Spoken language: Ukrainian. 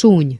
чунь.